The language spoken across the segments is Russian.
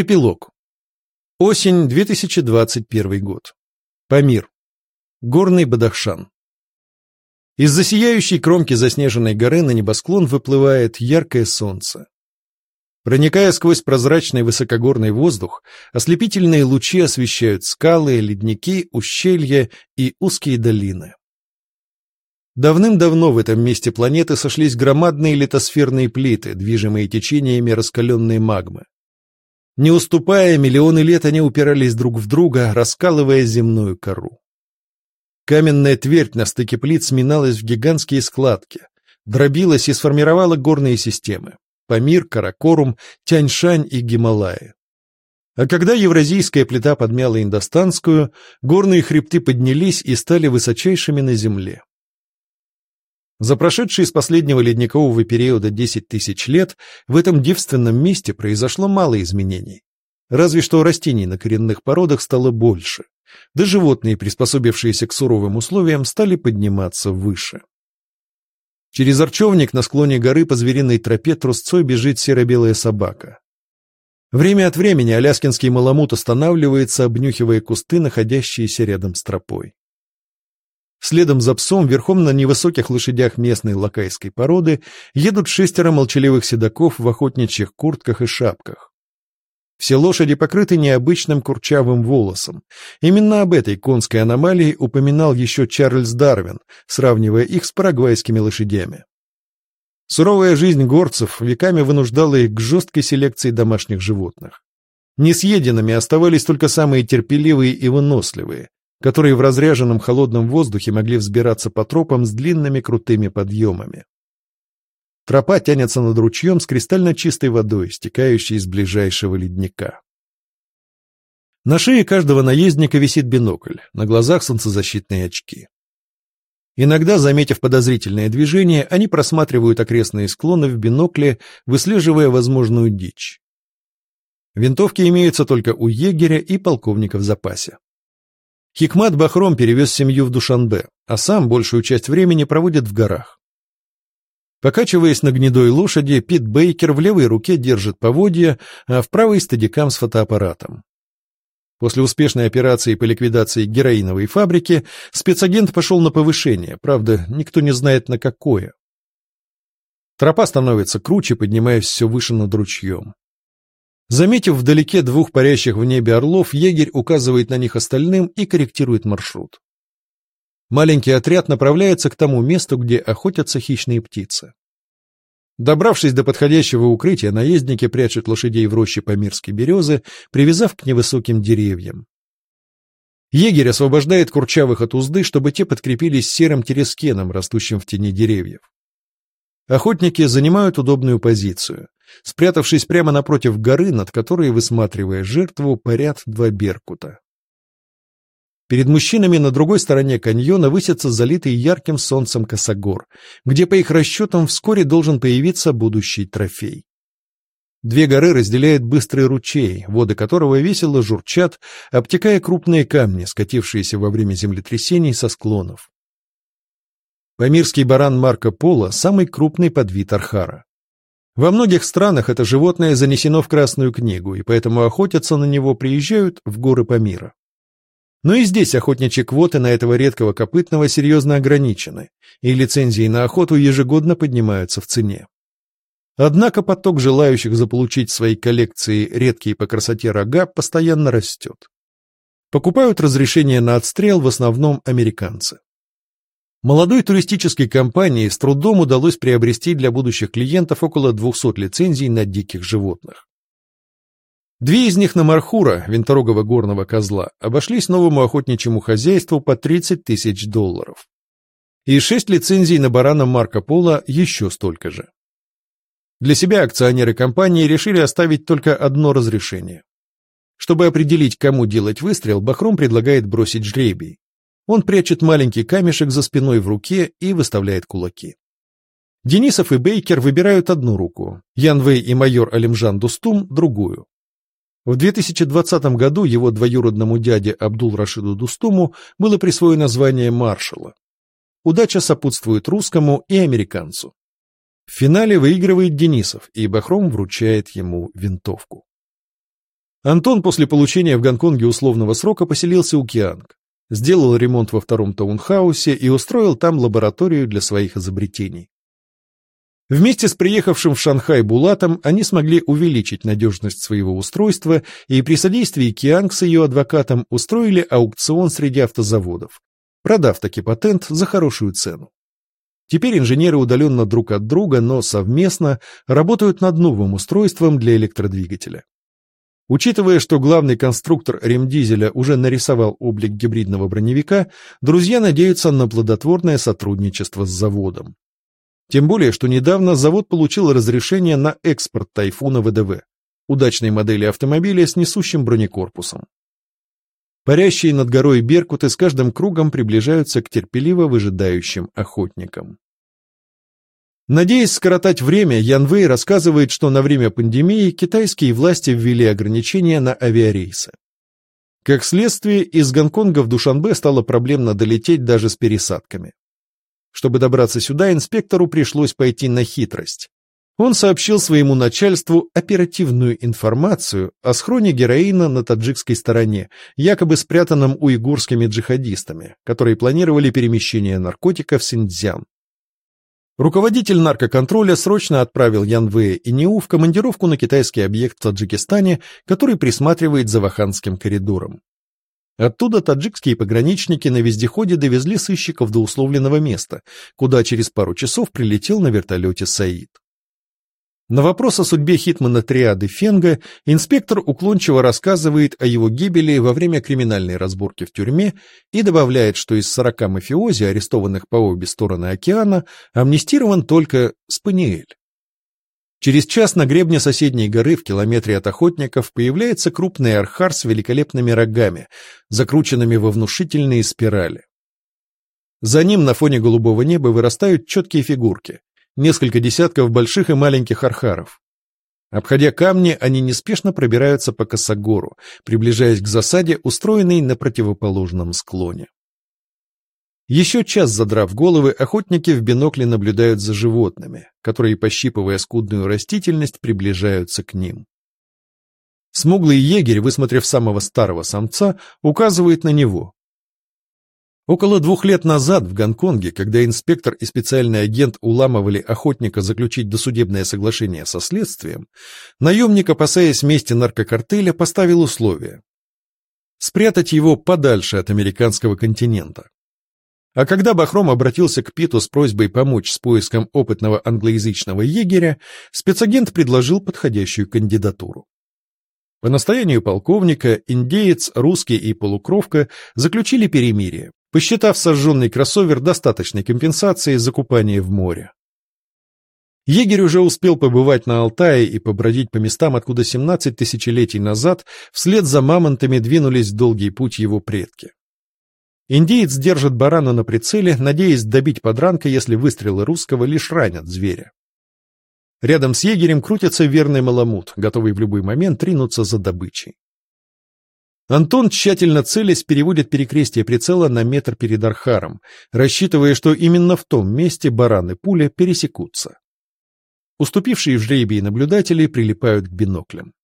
Эпилог. Осень 2021 год. Памир. Горный Бадахшан. Из-за сияющей кромки заснеженной горы на небосклон выплывает яркое солнце. Проникая сквозь прозрачный высокогорный воздух, ослепительные лучи освещают скалы, ледники, ущелья и узкие долины. Давным-давно в этом месте планеты сошлись громадные литосферные плиты, движимые течениями раскаленной магмы. Не уступая, миллионы лет они упирались друг в друга, раскалывая земную кору. Каменная твердь на стыке плит сминалась в гигантские складки, дробилась и сформировала горные системы – Памир, Каракорум, Тяньшань и Гималаи. А когда евразийская плита подмяла индостанскую, горные хребты поднялись и стали высочайшими на Земле. За прошедшие с последнего ледникового периода 10 тысяч лет в этом девственном месте произошло мало изменений. Разве что растений на коренных породах стало больше, да животные, приспособившиеся к суровым условиям, стали подниматься выше. Через арчевник на склоне горы по звериной тропе трусцой бежит серо-белая собака. Время от времени аляскинский маламут останавливается, обнюхивая кусты, находящиеся рядом с тропой. Следом за псом, верхом на невысоких лошадях местной лакайской породы, едут шестеро молчаливых седаков в охотничьих куртках и шапках. Все лошади покрыты необычным курчавым волосом. Именно об этой конской аномалии упоминал еще Чарльз Дарвин, сравнивая их с парагвайскими лошадями. Суровая жизнь горцев веками вынуждала их к жесткой селекции домашних животных. Несъеденными оставались только самые терпеливые и выносливые, которые в разряженном холодном воздухе могли взбираться по тропам с длинными крутыми подъемами. Тропа тянется над ручьем с кристально чистой водой, стекающей из ближайшего ледника. На шее каждого наездника висит бинокль, на глазах солнцезащитные очки. Иногда, заметив подозрительное движение, они просматривают окрестные склоны в бинокле, выслеживая возможную дичь. Винтовки имеются только у егеря и полковника в запасе. Хикмат Бахром перевез семью в Душанбе, а сам большую часть времени проводит в горах. Покачиваясь на гнедой лошади, Пит Бейкер в левой руке держит поводья, а в правой стадикам с фотоаппаратом. После успешной операции по ликвидации героиновой фабрики спецагент пошел на повышение, правда, никто не знает на какое. Тропа становится круче, поднимаясь все выше над ручьем. Заметив вдалеке двух парящих в небе орлов, егерь указывает на них остальным и корректирует маршрут. Маленький отряд направляется к тому месту, где охотятся хищные птицы. Добравшись до подходящего укрытия, наездники прячут лошадей в роще Памирской березы, привязав к невысоким деревьям. Егерь освобождает курчавых от узды, чтобы те подкрепились серым терескеном, растущим в тени деревьев. Охотники занимают удобную позицию. Спрятавшись прямо напротив горы, над которой, высматривая жертву, парят два беркута. Перед мужчинами на другой стороне каньона высится залитый ярким солнцем косогор, где, по их расчетам, вскоре должен появиться будущий трофей. Две горы разделяет быстрый ручей, воды которого весело журчат, обтекая крупные камни, скатившиеся во время землетрясений со склонов. Памирский баран Марко Поло – самый крупный подвид архара. Во многих странах это животное занесено в Красную книгу, и поэтому охотятся на него приезжают в горы Памира. Но и здесь охотничьи квоты на этого редкого копытного серьезно ограничены, и лицензии на охоту ежегодно поднимаются в цене. Однако поток желающих заполучить в своей коллекции редкие по красоте рога постоянно растет. Покупают разрешение на отстрел в основном американцы. Молодой туристической компании с трудом удалось приобрести для будущих клиентов около 200 лицензий на диких животных. Две из них на Мархура, винторогого горного козла, обошлись новому охотничьему хозяйству по 30 тысяч долларов. И шесть лицензий на барана Марко Поло еще столько же. Для себя акционеры компании решили оставить только одно разрешение. Чтобы определить, кому делать выстрел, Бахром предлагает бросить жребий. Он прячет маленький камешек за спиной в руке и выставляет кулаки. Денисов и Бейкер выбирают одну руку, Янвей и майор Алимжан Дустум – другую. В 2020 году его двоюродному дяде Абдул-Рашиду Дустуму было присвоено звание маршала. Удача сопутствует русскому и американцу. В финале выигрывает Денисов, и Бахром вручает ему винтовку. Антон после получения в Гонконге условного срока поселился у Кианг, сделал ремонт во втором таунхаусе и устроил там лабораторию для своих изобретений. Вместе с приехавшим в Шанхай Булатом они смогли увеличить надежность своего устройства и при содействии Кианг с ее адвокатом устроили аукцион среди автозаводов, продав таки патент за хорошую цену. Теперь инженеры удаленно друг от друга, но совместно работают над новым устройством для электродвигателя. Учитывая, что главный конструктор ремдизеля уже нарисовал облик гибридного броневика, друзья надеются на плодотворное сотрудничество с заводом. Тем более, что недавно завод получил разрешение на экспорт «Тайфуна» ВДВ, удачной модели автомобиля с несущим бронекорпусом. Парящие над горой беркуты с каждым кругом приближаются к терпеливо выжидающим охотникам. Надеясь скоротать время, Ян Вэй рассказывает, что на время пандемии китайские власти ввели ограничения на авиарейсы. Как следствие, из Гонконга в Душанбе стало проблемно долететь даже с пересадками. Чтобы добраться сюда, инспектору пришлось пойти на хитрость. Он сообщил своему начальству оперативную информацию о схроне героина на таджикской стороне, якобы спрятанном уйгурскими джихадистами, которые планировали перемещение наркотиков в Синьцзян. Руководитель наркоконтроля срочно отправил Янвея и Ниу в командировку на китайский объект в Таджикистане, который присматривает за Ваханским коридором. Оттуда таджикские пограничники на вездеходе довезли сыщиков до условленного места, куда через пару часов прилетел на вертолете Саид. На вопрос о судьбе хитмана триады Фенга инспектор уклончиво рассказывает о его гибели во время криминальной разборки в тюрьме и добавляет, что из 40 мафиози, арестованных по обе стороны океана, амнистирован только Спаниэль. Через час на гребне соседней горы в километре от охотников появляется крупный архар с великолепными рогами, закрученными во внушительные спирали. За ним на фоне голубого неба вырастают четкие фигурки, несколько десятков больших и маленьких архаров. Обходя камни, они неспешно пробираются по косогору, приближаясь к засаде, устроенной на противоположном склоне. Еще час задрав головы, охотники в бинокле наблюдают за животными, которые, пощипывая скудную растительность, приближаются к ним. Смуглый егерь, высмотрев самого старого самца, указывает на него. Около двух лет назад в Гонконге, когда инспектор и специальный агент уламывали охотника заключить досудебное соглашение со следствием, наемник, опасаясь мести наркокартеля, поставил условие – спрятать его подальше от американского континента. А когда Бахром обратился к Питу с просьбой помочь с поиском опытного англоязычного егеря, спецагент предложил подходящую кандидатуру. По настоянию полковника индеец, русский и полукровка заключили перемирие, посчитав сожженный кроссовер достаточной компенсацией за купание в море. Егерь уже успел побывать на Алтае и побродить по местам, откуда 17 тысячелетий назад вслед за мамонтами двинулись в долгий путь его предки. Индеец держит барана на прицеле, надеясь добить подранка, если выстрелы русского лишь ранят зверя. Рядом с егерем крутится верный маламут, готовый в любой момент ринуться за добычей. Антон, тщательно целясь, переводит перекрестие прицела на метр перед Архаром, рассчитывая, что именно в том месте баран и пуля пересекутся. Уступившие в жребии наблюдатели прилипают к биноклям.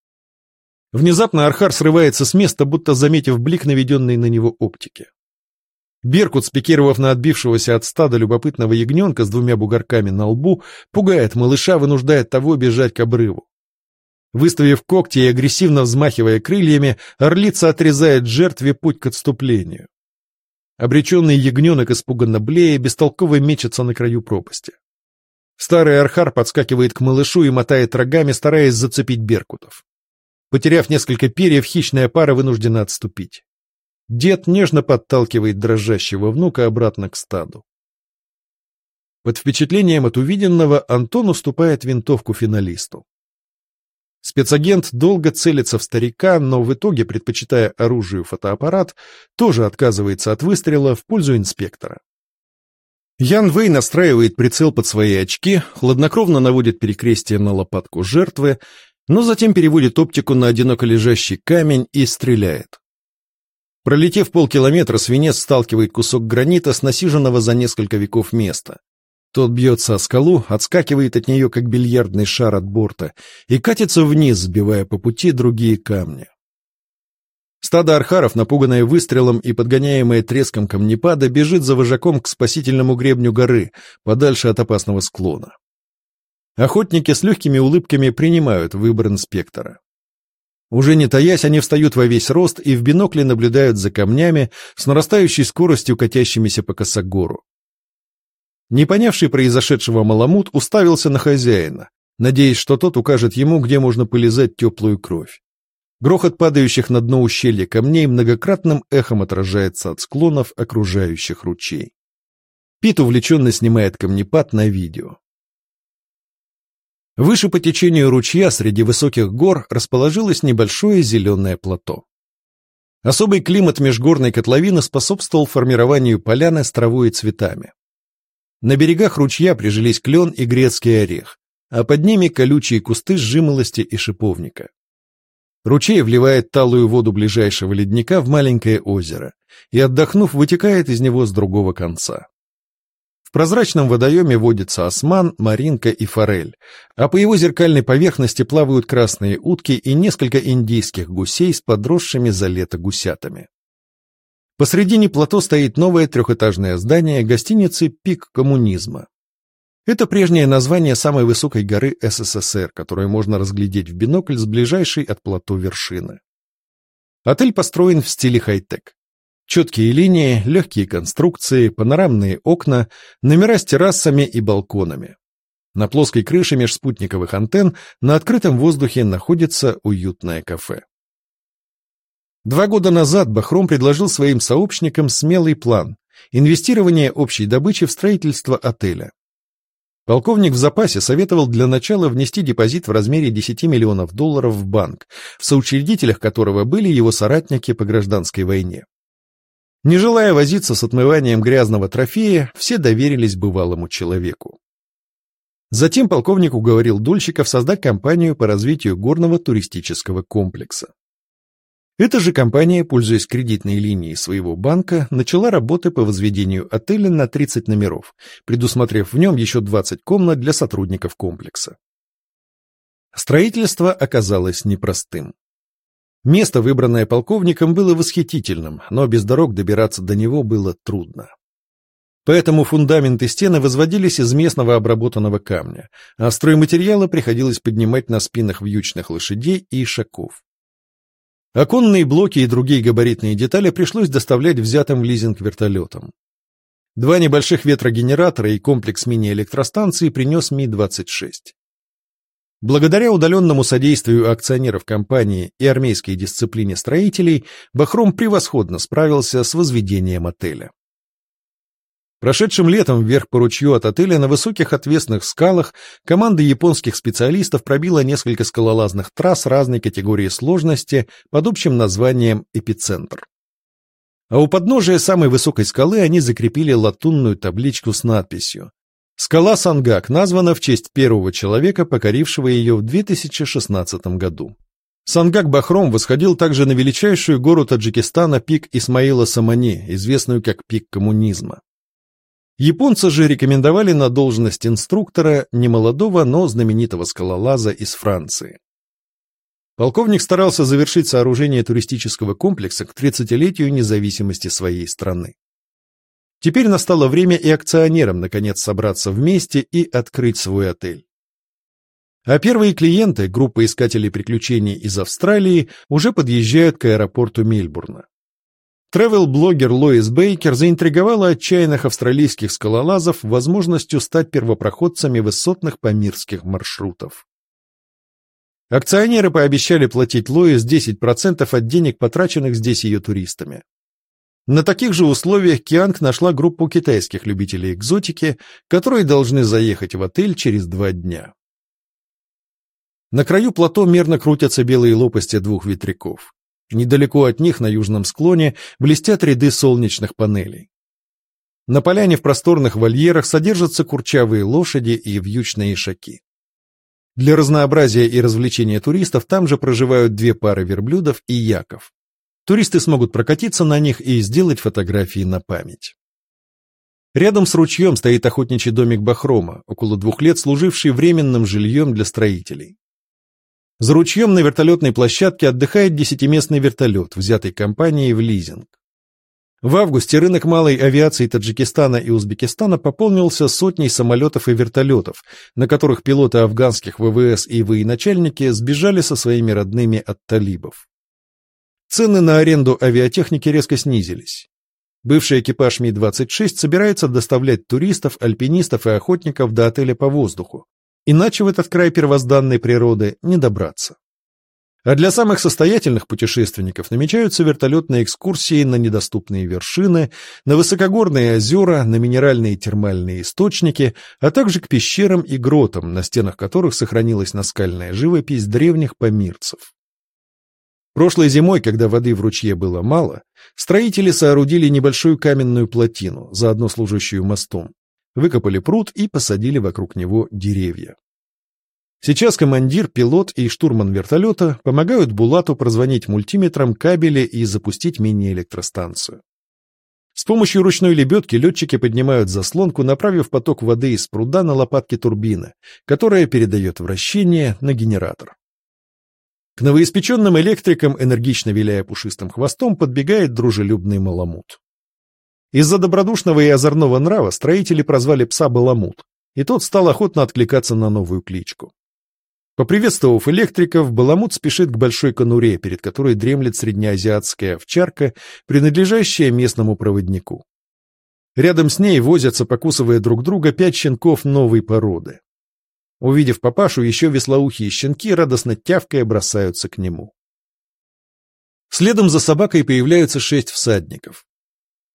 Внезапно Архар срывается с места, будто заметив блик наведенной на него оптики. Беркут, спикировав на отбившегося от стада любопытного ягненка с двумя бугорками на лбу, пугает малыша, вынуждая того бежать к обрыву. Выставив когти и агрессивно взмахивая крыльями, орлица отрезает жертве путь к отступлению. Обреченный ягненок, испуганно блея, бестолково мечется на краю пропасти. Старый архар подскакивает к малышу и мотает рогами, стараясь зацепить беркутов. Потеряв несколько перьев, хищная пара вынуждена отступить. Дед нежно подталкивает дрожащего внука обратно к стаду. Под впечатлением от увиденного Антон уступает винтовку финалисту. Спецагент долго целится в старика, но в итоге, предпочитая оружию фотоаппарат, тоже отказывается от выстрела в пользу инспектора. Ян Вэй настраивает прицел под свои очки, хладнокровно наводит перекрестие на лопатку жертвы, но затем переводит оптику на одиноко лежащий камень и стреляет. Пролетев полкилометра, свинец сталкивает кусок гранита с насиженного за несколько веков места. Тот бьется о скалу, отскакивает от нее, как бильярдный шар от борта, и катится вниз, сбивая по пути другие камни. Стадо архаров, напуганное выстрелом и подгоняемое треском камнепада, бежит за вожаком к спасительному гребню горы, подальше от опасного склона. Охотники с легкими улыбками принимают выбор инспектора. Уже не таясь, они встают во весь рост и в бинокле наблюдают за камнями с нарастающей скоростью, катящимися по косогору. Не понявший произошедшего маламут уставился на хозяина, надеясь, что тот укажет ему, где можно полизать теплую кровь. Грохот падающих на дно ущелья камней многократным эхом отражается от склонов окружающих ручей. Пит увлеченно снимает камнепад на видео. Выше по течению ручья среди высоких гор расположилось небольшое зеленое плато. Особый климат межгорной котловины способствовал формированию поляны с травой и цветами. На берегах ручья прижились клен и грецкий орех, а под ними колючие кусты жимолости и шиповника. Ручей вливает талую воду ближайшего ледника в маленькое озеро и, отдохнув, вытекает из него с другого конца. В прозрачном водоеме водится осман, маринка и форель, а по его зеркальной поверхности плавают красные утки и несколько индийских гусей с подросшими за лето гусятами. Посредине плато стоит новое трехэтажное здание гостиницы «Пик коммунизма», это прежнее название самой высокой горы СССР, которую можно разглядеть в бинокль с ближайшей от плато вершины. Отель построен в стиле хай-тек. Четкие линии, легкие конструкции, панорамные окна, номера с террасами и балконами. На плоской крыше межспутниковых антенн на открытом воздухе находится уютное кафе. Два года назад Бахром предложил своим сообщникам смелый план – инвестирование общей добычи в строительство отеля. Полковник в запасе советовал для начала внести депозит в размере 10 миллионов долларов в банк, в соучредителях которого были его соратники по гражданской войне. Не желая возиться с отмыванием грязного трофея, все доверились бывалому человеку. Затем полковник уговорил дольщиков создать компанию по развитию горного туристического комплекса. Эта же компания, пользуясь кредитной линией своего банка, начала работы по возведению отеля на 30 номеров, предусмотрев в нем еще 20 комнат для сотрудников комплекса. Строительство оказалось непростым. Место, выбранное полковником, было восхитительным, но без дорог добираться до него было трудно. Поэтому фундаменты стены возводились из местного обработанного камня, а стройматериалы приходилось поднимать на спинах вьючных лошадей и ишаков. Оконные блоки и другие габаритные детали пришлось доставлять взятым в лизинг вертолетом. Два небольших ветрогенератора и комплекс мини-электростанции принес Ми-26. Благодаря удаленному содействию акционеров компании и армейской дисциплине строителей, Бахром превосходно справился с возведением отеля. Прошедшим летом вверх по ручью от отеля на высоких отвесных скалах команда японских специалистов пробила несколько скалолазных трасс разной категории сложности под общим названием «Эпицентр». А у подножия самой высокой скалы они закрепили латунную табличку с надписью «Скала Сангак названа в честь первого человека, покорившего ее в 2016 году». Сангак Бахром восходил также на величайшую гору Таджикистана пик Исмаила Самани, известную как пик коммунизма. Японцы же рекомендовали на должность инструктора немолодого, но знаменитого скалолаза из Франции. Полковник старался завершить сооружение туристического комплекса к 30-летию независимости своей страны. Теперь настало время и акционерам наконец собраться вместе и открыть свой отель. А первые клиенты, группа искателей приключений из Австралии, уже подъезжают к аэропорту Мельбурна. Тревел-блогер Лоис Бейкер заинтриговала отчаянных австралийских скалолазов возможностью стать первопроходцами высотных памирских маршрутов. Акционеры пообещали платить Лоис 10% от денег, потраченных здесь ее туристами. На таких же условиях Кианг нашла группу китайских любителей экзотики, которые должны заехать в отель через два дня. На краю плато мерно крутятся белые лопасти двух ветряков. Недалеко от них, на южном склоне, блестят ряды солнечных панелей. На поляне в просторных вольерах содержатся курчавые лошади и вьючные ишаки. Для разнообразия и развлечения туристов там же проживают две пары верблюдов и яков. Туристы смогут прокатиться на них и сделать фотографии на память. Рядом с ручьем стоит охотничий домик Бахрома, около двух лет служивший временным жильем для строителей. За ручьем на вертолетной площадке отдыхает десятиместный вертолет, взятый компанией в лизинг. В августе рынок малой авиации Таджикистана и Узбекистана пополнился сотней самолетов и вертолетов, на которых пилоты афганских ВВС и военачальники сбежали со своими родными от талибов. Цены на аренду авиатехники резко снизились. Бывший экипаж Ми-26 собирается доставлять туристов, альпинистов и охотников до отеля по воздуху. Иначе в этот край первозданной природы не добраться. А для самых состоятельных путешественников намечаются вертолетные экскурсии на недоступные вершины, на высокогорные озера, на минеральные термальные источники, а также к пещерам и гротам, на стенах которых сохранилась наскальная живопись древних помирцев. Прошлой зимой, когда воды в ручье было мало, строители соорудили небольшую каменную плотину, заодно служащую мостом, выкопали пруд и посадили вокруг него деревья. Сейчас командир, пилот и штурман вертолета помогают Булату прозвонить мультиметром кабели и запустить мини-электростанцию. С помощью ручной лебедки летчики поднимают заслонку, направив поток воды из пруда на лопатки турбины, которая передает вращение на генератор. К новоиспеченным электрикам, энергично виляя пушистым хвостом, подбегает дружелюбный Маламут. Из-за добродушного и озорного нрава строители прозвали пса Баламут, и тот стал охотно откликаться на новую кличку. Поприветствовав электриков, Баламут спешит к большой конуре, перед которой дремлет среднеазиатская овчарка, принадлежащая местному проводнику. Рядом с ней возятся, покусывая друг друга, пять щенков новой породы. Увидев папашу, еще веслоухие щенки, радостно тявкая, бросаются к нему. Следом за собакой появляются шесть всадников.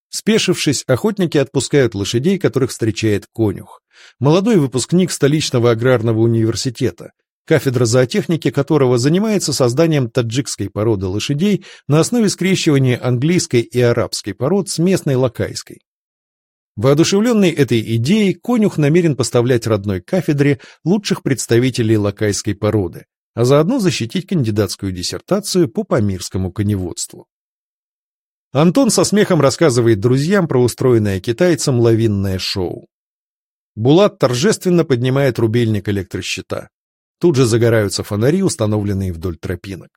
Спешившись, охотники отпускают лошадей, которых встречает конюх. Молодой выпускник столичного аграрного университета, кафедра зоотехники которого занимается созданием таджикской породы лошадей на основе скрещивания английской и арабской пород с местной лакайской. Воодушевленный этой идеей, конюх намерен поставлять родной кафедре лучших представителей лакайской породы, а заодно защитить кандидатскую диссертацию по памирскому коневодству. Антон со смехом рассказывает друзьям про устроенное китайцам лавинное шоу. Булат торжественно поднимает рубильник электрощита. Тут же загораются фонари, установленные вдоль тропинок.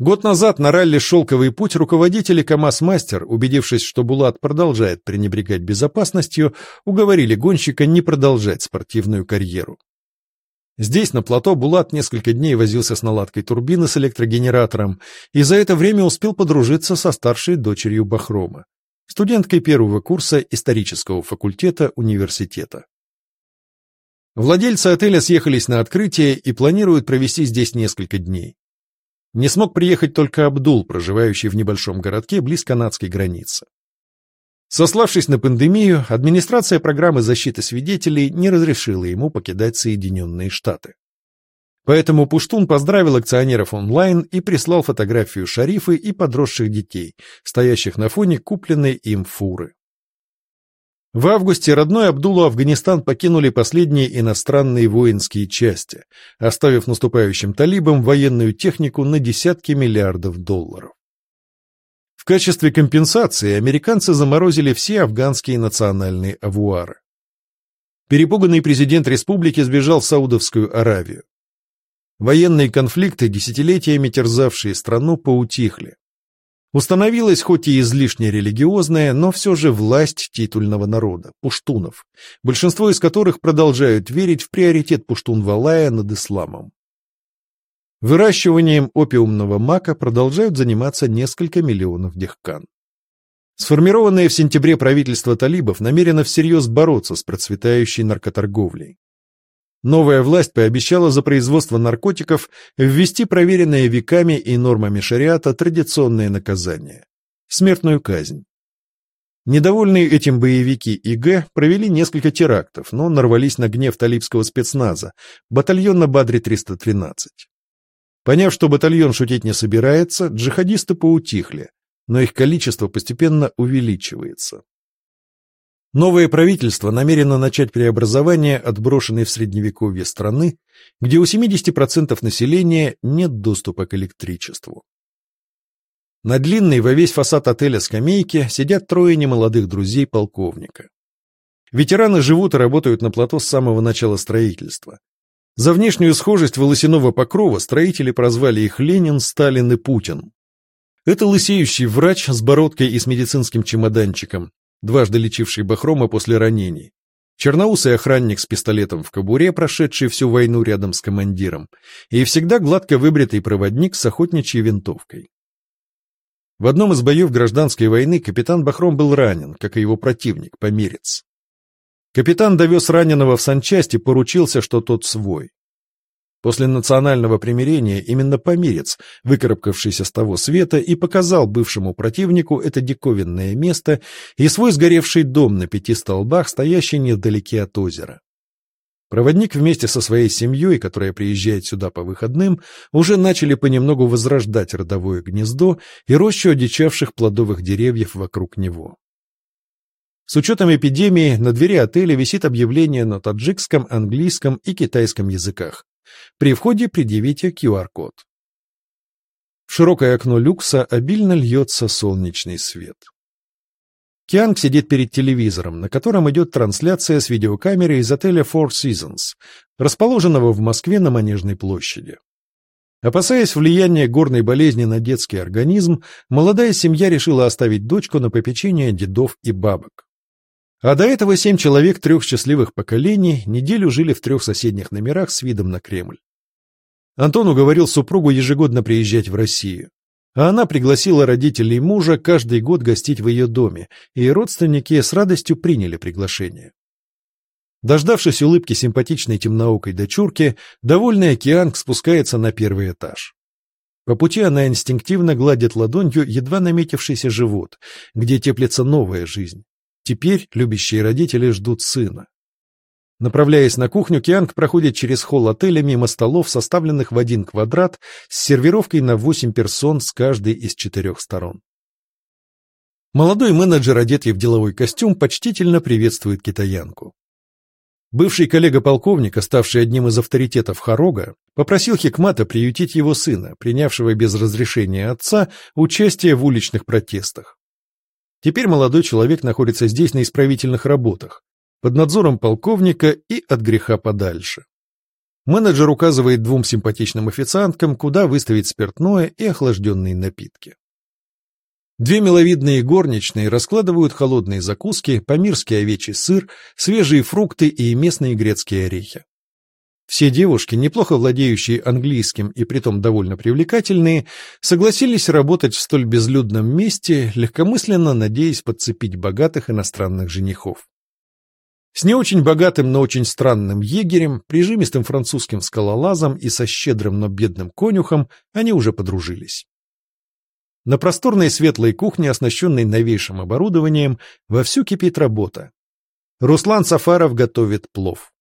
Год назад на ралли «Шелковый путь» руководители КАМАЗ-мастер, убедившись, что Булат продолжает пренебрегать безопасностью, уговорили гонщика не продолжать спортивную карьеру. Здесь, на плато, Булат несколько дней возился с наладкой турбины с электрогенератором и за это время успел подружиться со старшей дочерью Бахрома, студенткой первого курса исторического факультета университета. Владельцы отеля съехались на открытие и планируют провести здесь несколько дней. Не смог приехать только Абдул, проживающий в небольшом городке близ канадской границы. Сославшись на пандемию, администрация программы защиты свидетелей не разрешила ему покидать Соединенные Штаты. Поэтому Пуштун поздравил акционеров онлайн и прислал фотографию Шарифы и подросших детей, стоящих на фоне купленной им фуры. В августе родной Абдулу Афганистан покинули последние иностранные воинские части, оставив наступающим талибам военную технику на десятки миллиардов долларов. В качестве компенсации американцы заморозили все афганские национальные авуары. Перепуганный президент республики сбежал в Саудовскую Аравию. Военные конфликты, десятилетиями терзавшие страну, поутихли. Установилась хоть и излишне религиозная, но все же власть титульного народа, пуштунов, большинство из которых продолжают верить в приоритет пуштун-валая над исламом. Выращиванием опиумного мака продолжают заниматься несколько миллионов дехкан. Сформированное в сентябре правительство талибов намерено всерьез бороться с процветающей наркоторговлей. Новая власть пообещала за производство наркотиков ввести проверенное веками и нормами шариата традиционное наказание – смертную казнь. Недовольные этим боевики ИГ провели несколько терактов, но нарвались на гнев талибского спецназа, батальон на Бадре-313. Поняв, что батальон шутить не собирается, джихадисты поутихли, но их количество постепенно увеличивается. Новое правительство намерено начать преобразование отброшенной в средневековье страны, где у 70% населения нет доступа к электричеству. На длинной во весь фасад отеля скамейке сидят трое немолодых друзей полковника. Ветераны живут и работают на плато с самого начала строительства. За внешнюю схожесть волосяного покрова строители прозвали их Ленин, Сталин и Путин. Это лысеющий врач с бородкой и с медицинским чемоданчиком, дважды лечивший Бахрома после ранений. Черноусый охранник с пистолетом в кобуре, прошедший всю войну рядом с командиром, и всегда гладко выбритый проводник с охотничьей винтовкой. В одном из боев гражданской войны капитан Бахром был ранен, как и его противник, померец. Капитан довез раненого в санчасть и поручился, что тот свой. После национального примирения именно Помирец, выкарабкавшийся с того света, и показал бывшему противнику это диковинное место и свой сгоревший дом на пяти столбах, стоящий невдалеке от озера. Проводник вместе со своей семьей, которая приезжает сюда по выходным, уже начали понемногу возрождать родовое гнездо и рощу одичавших плодовых деревьев вокруг него. С учетом эпидемии на двери отеля висит объявление на таджикском, английском и китайском языках. При входе предъявите QR-код. В широкое окно люкса обильно льется солнечный свет. Кианг сидит перед телевизором, на котором идет трансляция с видеокамеры из отеля Four Seasons, расположенного в Москве на Манежной площади. Опасаясь влияния горной болезни на детский организм, молодая семья решила оставить дочку на попечение дедов и бабок. А до этого семь человек трех счастливых поколений неделю жили в трех соседних номерах с видом на Кремль. Антон уговорил супругу ежегодно приезжать в Россию. А она пригласила родителей мужа каждый год гостить в ее доме, и родственники с радостью приняли приглашение. Дождавшись улыбки симпатичной темноокой дочурки, довольный Океанг спускается на первый этаж. По пути она инстинктивно гладит ладонью едва наметившийся живот, где теплится новая жизнь. Теперь любящие родители ждут сына. Направляясь на кухню, Кианг проходит через холл отеля мимо столов, составленных в один квадрат, с сервировкой на восемь персон с каждой из четырех сторон. Молодой менеджер, одетый в деловой костюм, почтительно приветствует китаянку. Бывший коллега полковника, ставший одним из авторитетов Харога, попросил Хикмата приютить его сына, принявшего без разрешения отца участие в уличных протестах. Теперь молодой человек находится здесь на исправительных работах, под надзором полковника и от греха подальше. Менеджер указывает двум симпатичным официанткам, куда выставить спиртное и охлажденные напитки. Две миловидные горничные раскладывают холодные закуски, помирский овечий сыр, свежие фрукты и местные грецкие орехи. Все девушки, неплохо владеющие английским и притом довольно привлекательные, согласились работать в столь безлюдном месте, легкомысленно надеясь подцепить богатых иностранных женихов. С не очень богатым, но очень странным егерем, прижимистым французским скалолазом и со щедрым, но бедным конюхом они уже подружились. На просторной светлой кухне, оснащенной новейшим оборудованием, вовсю кипит работа. Руслан Сафаров готовит плов.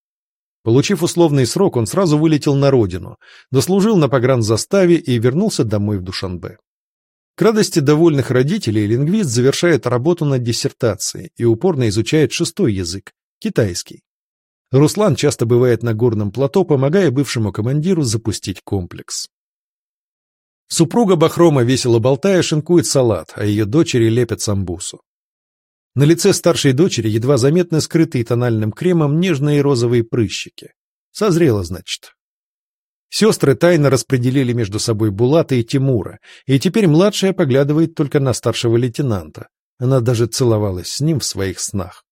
Получив условный срок, он сразу вылетел на родину, дослужил на погранзаставе и вернулся домой в Душанбе. К радости довольных родителей лингвист завершает работу над диссертацией и упорно изучает шестой язык – китайский. Руслан часто бывает на горном плато, помогая бывшему командиру запустить комплекс. Супруга Бахрома, весело болтая, шинкует салат, а ее дочери лепят самбусу. На лице старшей дочери едва заметны скрытые тональным кремом нежные розовые прыщики. Созрело, значит. Сестры тайно распределили между собой Булата и Тимура, и теперь младшая поглядывает только на старшего лейтенанта. Она даже целовалась с ним в своих снах.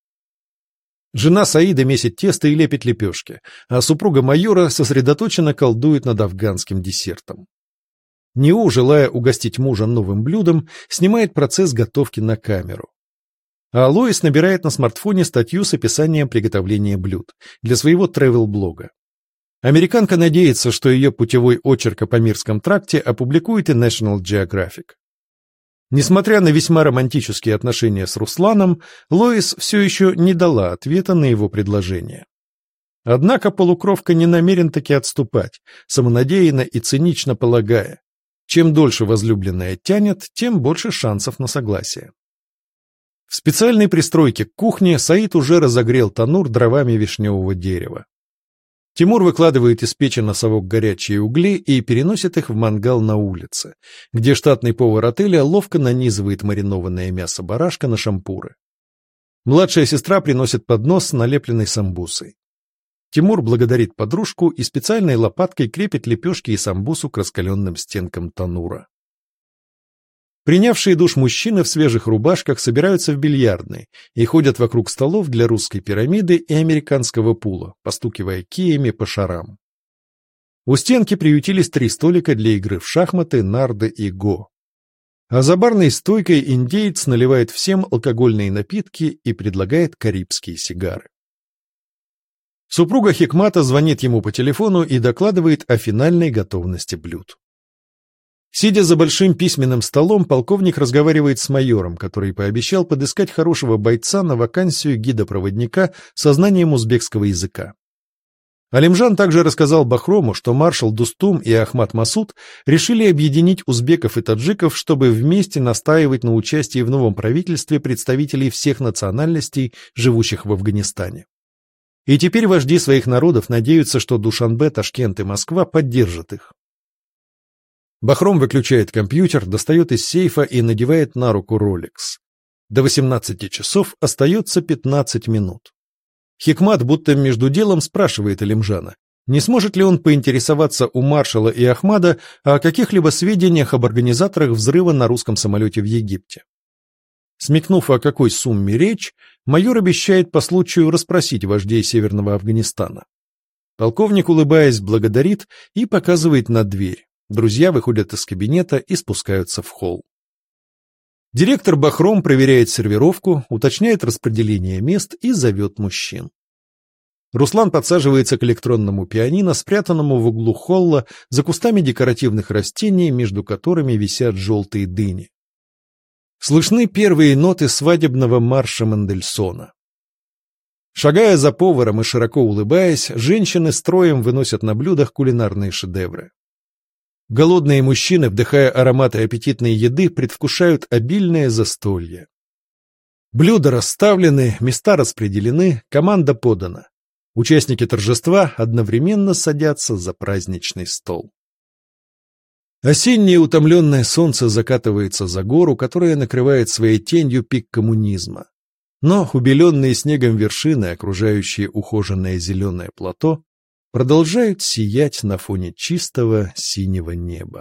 Жена Саида месит тесто и лепит лепешки, а супруга майора сосредоточенно колдует над афганским десертом. Неу, желая угостить мужа новым блюдом, снимает процесс готовки на камеру. А Лоис набирает на смартфоне статью с описанием приготовления блюд для своего travel-блога. Американка надеется, что ее путевой очерк о Памирском тракте опубликует и National Geographic. Несмотря на весьма романтические отношения с Русланом, Лоис все еще не дала ответа на его предложение. Однако полукровка не намерен таки отступать, самонадеянно и цинично полагая, чем дольше возлюбленная тянет, тем больше шансов на согласие. В специальной пристройке к кухне Саид уже разогрел танур дровами вишневого дерева. Тимур выкладывает из печи на совок горячие угли и переносит их в мангал на улице, где штатный повар отеля ловко нанизывает маринованное мясо барашка на шампуры. Младшая сестра приносит поднос с налепленной самбусой. Тимур благодарит подружку и специальной лопаткой крепит лепешки и самбусу к раскаленным стенкам танура. Принявшие душ мужчины в свежих рубашках собираются в бильярдной и ходят вокруг столов для русской пирамиды и американского пула, постукивая киями по шарам. У стенки приютились три столика для игры в шахматы, нарды и го. А за барной стойкой индеец наливает всем алкогольные напитки и предлагает карибские сигары. Супруга Хикмата звонит ему по телефону и докладывает о финальной готовности блюд. Сидя за большим письменным столом, полковник разговаривает с майором, который пообещал подыскать хорошего бойца на вакансию гида-проводника со знанием узбекского языка. Алимжан также рассказал Бахрому, что маршал Дустум и Ахмад Масуд решили объединить узбеков и таджиков, чтобы вместе настаивать на участии в новом правительстве представителей всех национальностей, живущих в Афганистане. И теперь вожди своих народов надеются, что Душанбе, Ташкент и Москва поддержат их. Бахром выключает компьютер, достает из сейфа и надевает на руку Rolex. До 18 часов остается 15 минут. Хикмат будто между делом спрашивает Алимжана, не сможет ли он поинтересоваться у маршала и Ахмада о каких-либо сведениях об организаторах взрыва на русском самолете в Египте. Смекнув, о какой сумме речь, майор обещает по случаю расспросить вождей Северного Афганистана. Полковник, улыбаясь, благодарит и показывает на дверь. Друзья выходят из кабинета и спускаются в холл. Директор Бахром проверяет сервировку, уточняет распределение мест и зовет мужчин. Руслан подсаживается к электронному пианино, спрятанному в углу холла за кустами декоративных растений, между которыми висят желтые дыни. Слышны первые ноты свадебного марша Мендельсона. Шагая за поваром и широко улыбаясь, женщины строем выносят на блюдах кулинарные шедевры. Голодные мужчины, вдыхая ароматы аппетитной еды, предвкушают обильное застолье. Блюда расставлены, места распределены, команда подана. Участники торжества одновременно садятся за праздничный стол. Осеннее утомленное солнце закатывается за гору, которая накрывает своей тенью пик коммунизма. Но убеленные снегом вершины, окружающие ухоженное зеленое плато, продолжают сиять на фоне чистого синего неба.